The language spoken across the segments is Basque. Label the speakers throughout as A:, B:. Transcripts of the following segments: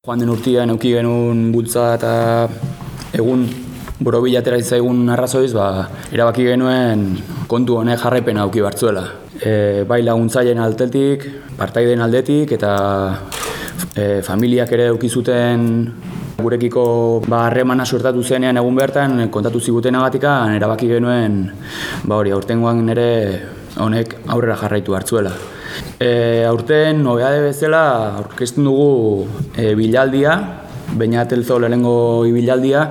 A: Joan den urtean euki genuen bultza eta egun borobila atera zaigun arrazoiz, ba, erabaki genuen kontu honek jarraipena auki bartzuela. E, bai laguntzaileen aldetik, partaideen aldetik eta e, familiak ere euki zuten gurekiko ba, harremana suertatu zenean egun bertan kontatu zigutenagatika erabaki genuen ba hori aurtengoan ere honek aurrera jarraitu hartzuela. E, aurten nobeade bezala aurkezten dugu e, bilaldia, baina telzo lehenengo ibilaldia,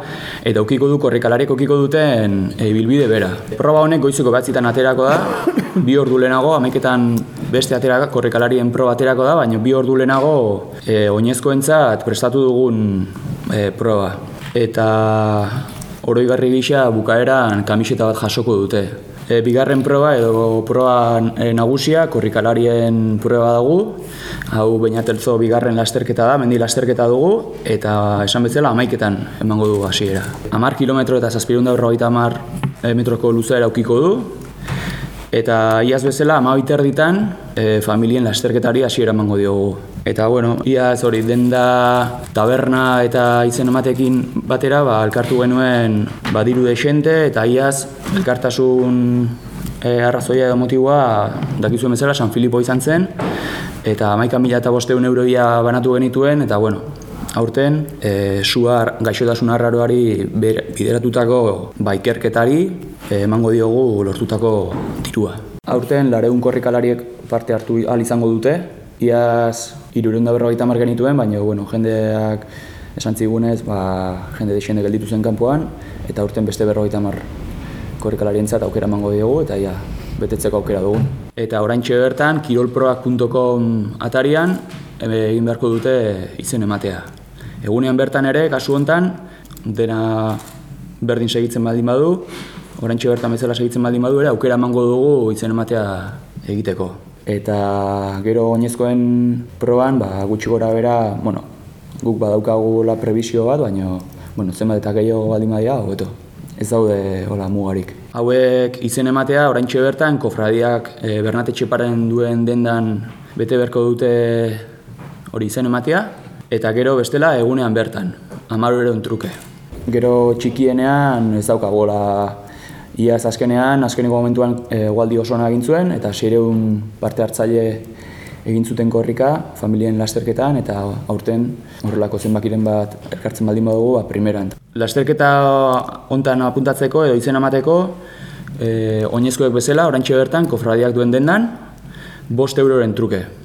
A: eta ukiko du korrikalarek ukiko duten e, bilbide bera. Proba honek goizeko batzitan aterako da, bi ordu lehenago, amaiketan beste aterako, korrikalarien proba aterako da, baina bi ordu lehenago e, oinezkoentzat prestatu dugun e, proba. Eta oroigarri gisa bukaeran kamiseta bat jasoko dute. E, bigarren proba edo proba e, nagusia korrikalarien proba dugu. Hau Beñatelzo bigarren lasterketa da, mendi lasterketa dugu eta esan bezala amaiketan emango du hasiera. 10 kilometro eta 750 e, metroko luzera aukiko du. Eta iaz bezala ama erditan e, familien lasterketari hasiera emango diogu. Eta bueno, iaz hori denda taberna eta izen ematekin batera, ba, elkartu genuen badiru desente eta iaz elkartasun e, arrazoia edo motiboa dakizuen bezala San Filipo izan zen eta amaika mila eta bosteun euroia banatu genituen eta bueno, aurten e, suar gaixotasun arraroari bideratutako baikerketari e, emango diogu lortutako tirua. Aurten lareun korrikalariek parte hartu ahal izango dute, iaz irurehun da berrogeita mar genituen, baina bueno, jendeak esan zigunez, ba, jende desende gelditu zen kanpoan, eta aurten beste berrogeita mar korrikalarientzat aukera emango diogu, eta ja, betetzeko aukera dugu. Eta oraintxe bertan, kirolproak.com atarian, egin beharko dute izen ematea. Egunean bertan ere, kasu hontan, dena berdin segitzen baldin badu, oraintxe bertan bezala segitzen baldin badu ere, aukera emango dugu izen ematea egiteko. Eta gero oinezkoen proban, ba, gutxi gora bera, bueno, guk badaukagu la prebizio bat, baina bueno, zenbat eta gehiago baldin badia, hobeto. Ez daude hola mugarik. Hauek izen ematea, oraintxe bertan, kofradiak e, Bernate Txeparen duen dendan bete beharko dute hori izen ematea, eta gero bestela egunean bertan, amaru ere truke. Gero txikienean ez daukagola Iaz azkenean, azkeneko momentuan e, gualdi oso egin zuen, eta sireun parte hartzaile egin zuten korrika, familien lasterketan, eta aurten horrelako zenbakiren bat elkartzen baldin badugu, ba, primeran. Lasterketa hontan apuntatzeko edo izen amateko, e, oinezkoek bezala, orantxe bertan, kofradiak duen dendan, bost euroren truke.